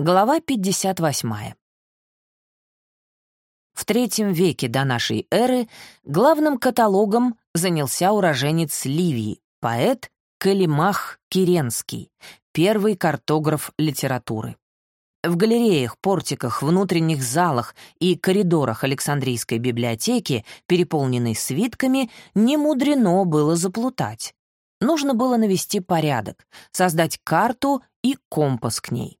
Глава 58. В III веке до нашей эры главным каталогом занялся уроженец Ливии, поэт Калимах Киренский, первый картограф литературы. В галереях, портиках, внутренних залах и коридорах Александрийской библиотеки, переполненной свитками, не мудрено было заплутать. Нужно было навести порядок, создать карту и компас к ней.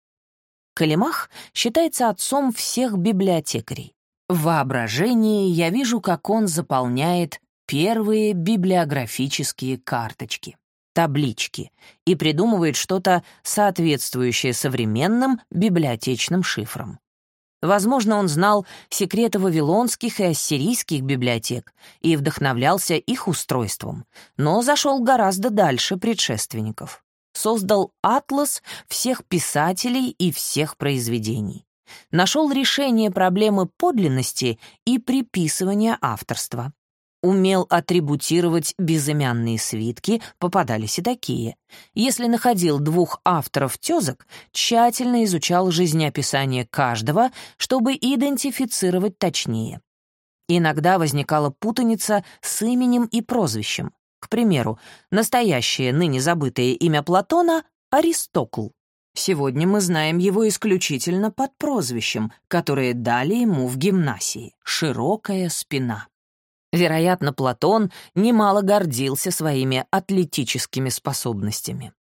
Калимах считается отцом всех библиотекарей. В воображении я вижу, как он заполняет первые библиографические карточки, таблички и придумывает что-то соответствующее современным библиотечным шифрам. Возможно, он знал секреты вавилонских и ассирийских библиотек и вдохновлялся их устройством, но зашел гораздо дальше предшественников создал атлас всех писателей и всех произведений. Нашел решение проблемы подлинности и приписывания авторства. Умел атрибутировать безымянные свитки, попадались и такие. Если находил двух авторов тезок, тщательно изучал жизнеописание каждого, чтобы идентифицировать точнее. Иногда возникала путаница с именем и прозвищем. К примеру, настоящее, ныне забытое имя Платона — Аристокл. Сегодня мы знаем его исключительно под прозвищем, которое дали ему в гимнасии — «широкая спина». Вероятно, Платон немало гордился своими атлетическими способностями.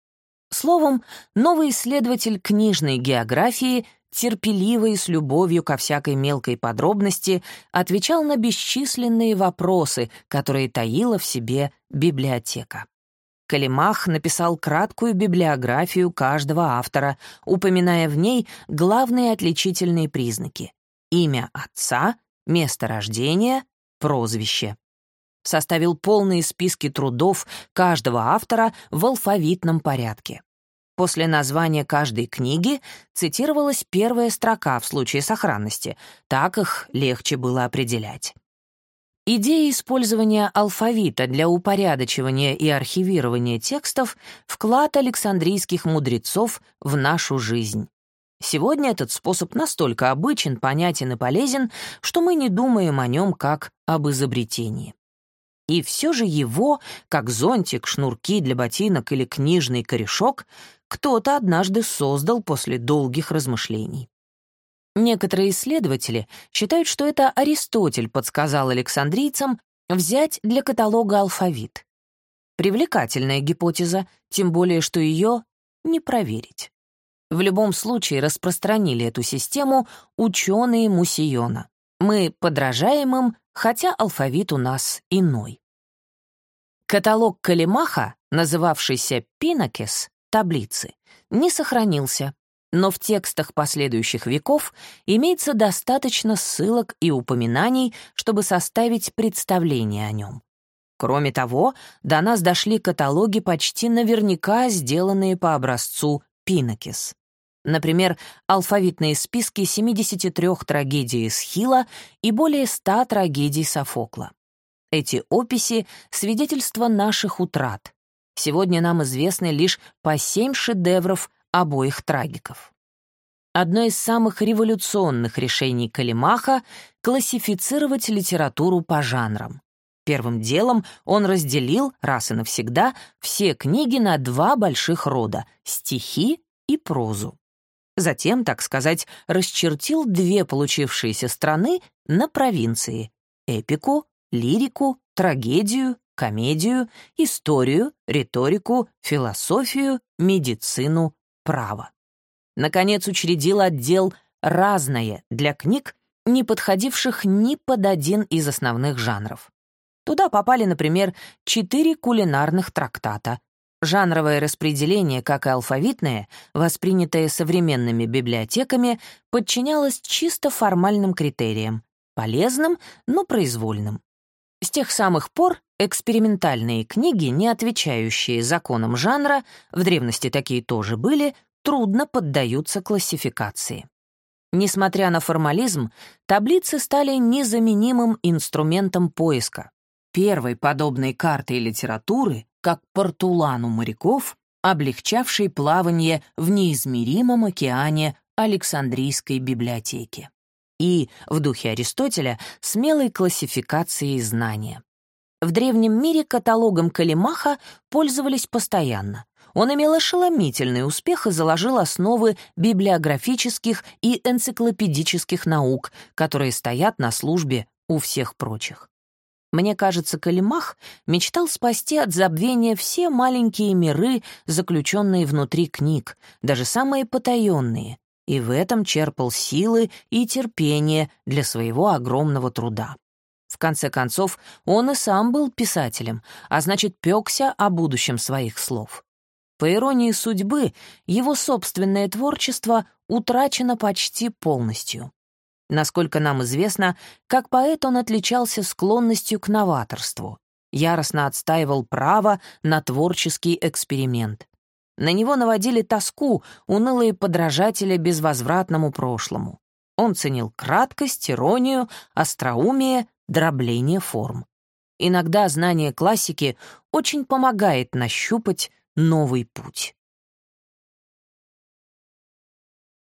Словом, новый исследователь книжной географии терпеливо и с любовью ко всякой мелкой подробности отвечал на бесчисленные вопросы, которые таила в себе библиотека. Калимах написал краткую библиографию каждого автора, упоминая в ней главные отличительные признаки — имя отца, место рождения, прозвище. Составил полные списки трудов каждого автора в алфавитном порядке. После названия каждой книги цитировалась первая строка в случае сохранности, так их легче было определять. Идея использования алфавита для упорядочивания и архивирования текстов — вклад александрийских мудрецов в нашу жизнь. Сегодня этот способ настолько обычен, понятен и полезен, что мы не думаем о нем как об изобретении. И все же его, как зонтик, шнурки для ботинок или книжный корешок, кто-то однажды создал после долгих размышлений. Некоторые исследователи считают, что это Аристотель подсказал александрийцам взять для каталога алфавит. Привлекательная гипотеза, тем более, что ее не проверить. В любом случае распространили эту систему ученые Мусиона. Мы подражаем им, хотя алфавит у нас иной. Каталог Калимаха, называвшийся «Пинакес», таблицы, не сохранился, но в текстах последующих веков имеется достаточно ссылок и упоминаний, чтобы составить представление о нем. Кроме того, до нас дошли каталоги почти наверняка сделанные по образцу Пинакис. Например, алфавитные списки 73 трагедий Схила и более 100 трагедий Софокла. Эти описи — свидетельство наших утрат, Сегодня нам известны лишь по семь шедевров обоих трагиков. Одно из самых революционных решений Калимаха — классифицировать литературу по жанрам. Первым делом он разделил, раз и навсегда, все книги на два больших рода — стихи и прозу. Затем, так сказать, расчертил две получившиеся страны на провинции — эпику, лирику, трагедию комедию, историю, риторику, философию, медицину, право. Наконец учредил отдел «Разное» для книг, не подходивших ни под один из основных жанров. Туда попали, например, четыре кулинарных трактата. Жанровое распределение, как и алфавитное, воспринятое современными библиотеками, подчинялось чисто формальным критериям, полезным, но произвольным. С тех самых пор экспериментальные книги, не отвечающие законам жанра, в древности такие тоже были, трудно поддаются классификации. Несмотря на формализм, таблицы стали незаменимым инструментом поиска. Первой подобной картой литературы, как портулану моряков, облегчавшей плавание в неизмеримом океане Александрийской библиотеки. И, в духе Аристотеля, смелой классификацией знания. В древнем мире каталогом Калимаха пользовались постоянно. Он имел ошеломительный успех и заложил основы библиографических и энциклопедических наук, которые стоят на службе у всех прочих. Мне кажется, Калимах мечтал спасти от забвения все маленькие миры, заключенные внутри книг, даже самые потаенные, и в этом черпал силы и терпение для своего огромного труда. В конце концов, он и сам был писателем, а значит, пёкся о будущем своих слов. По иронии судьбы, его собственное творчество утрачено почти полностью. Насколько нам известно, как поэт он отличался склонностью к новаторству, яростно отстаивал право на творческий эксперимент. На него наводили тоску унылые подражатели безвозвратному прошлому. Он ценил краткость, иронию, остроумие, дробление форм. Иногда знание классики очень помогает нащупать новый путь.